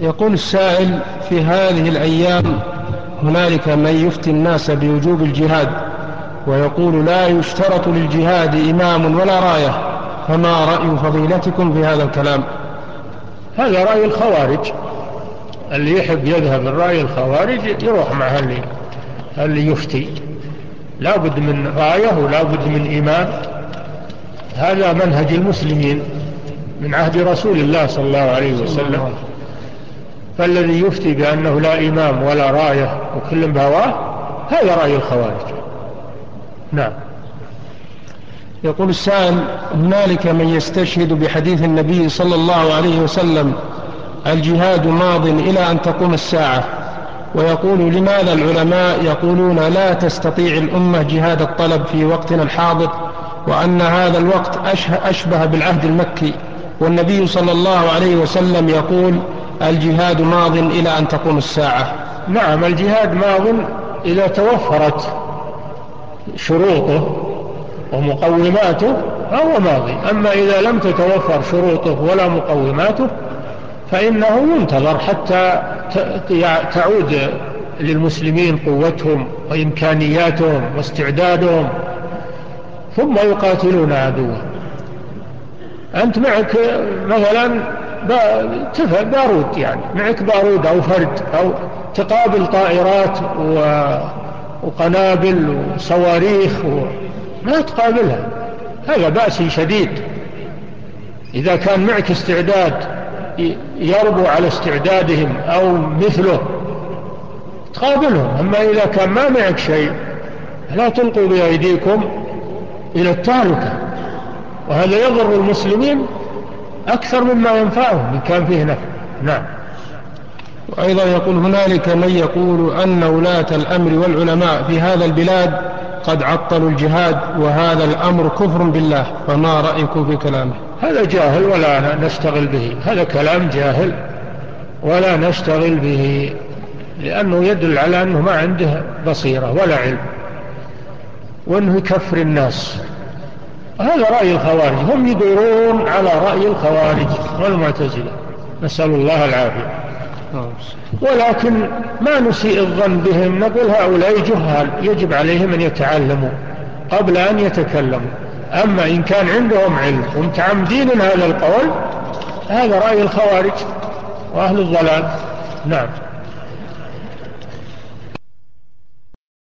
يقول السائل في هذه الأيام هنالك من يفتي الناس بوجوب الجهاد ويقول لا يشترط للجهاد إمام ولا راية فما رأي فضيلتكم في هذا الكلام؟ هذا رأي الخوارج. اللي يحب يذهب الرأي الخوارج يروح مع اللي, اللي يفتي. لا بد من راية ولا بد من إمام هذا منهج المسلمين من عهد رسول الله صلى الله عليه وسلم. فالذي يفتي بأنه لا إمام ولا راية وكل بهواه هذا رأي الخوارج. نعم. يقول السائل هنالك من يستشهد بحديث النبي صلى الله عليه وسلم الجهاد ماض إلى أن تقوم الساعة. ويقول لماذا العلماء يقولون لا تستطيع الأمة جهاد الطلب في وقتنا الحاضر وأن هذا الوقت أشبه بالعهد المكي؟ والنبي صلى الله عليه وسلم يقول الجهاد ماض إلى أن تقوم الساعة. نعم الجهاد ماض إذا توفرت شروطه ومقوماته فهو ماضي. أما إذا لم تتوفر شروطه ولا مقوماته فإنه ينتظر حتى تعود للمسلمين قوتهم وإمكانياتهم واستعدادهم ثم يقاتلون عدوه أنت معك مثلا بارود يعني. معك بارود أو فرد أو تقابل طائرات وقنابل وصواريخ و... ما تقابلها. هذا بأس شديد. إذا كان معك استعداد يربو على استعدادهم أو مثله تقابلهم. أما إذا كان ما معك شيء لا تلقوا بأيديكم إلى التهلكة. وهذا يضر المسلمين أكثر مما ينفعهم إن كان فيه نفع. نعم. وأيضا يقول هنالك من يقول أن ولاة الأمر والعلماء في هذا البلاد قد عطلوا الجهاد وهذا الأمر كفر بالله فما رأيكم في كلامه؟ هذا جاهل ولا نشتغل به. هذا كلام جاهل ولا نشتغل به لأنه يدل على أنه ما عنده بصيرة ولا علم. وأنه يكفر الناس. هذا رأي الخوارج. هم يدورون على رأي الخوارج والمعتزلة. نسأل الله العافية. ولكن ما نسيء الظن بهم. نقول هؤلاء جهال. يجب عليهم أن يتعلموا قبل أن يتكلموا. أما إن كان عندهم علم ومتعمدين هذا القول هذا رأي الخوارج وأهل الضلال. نعم.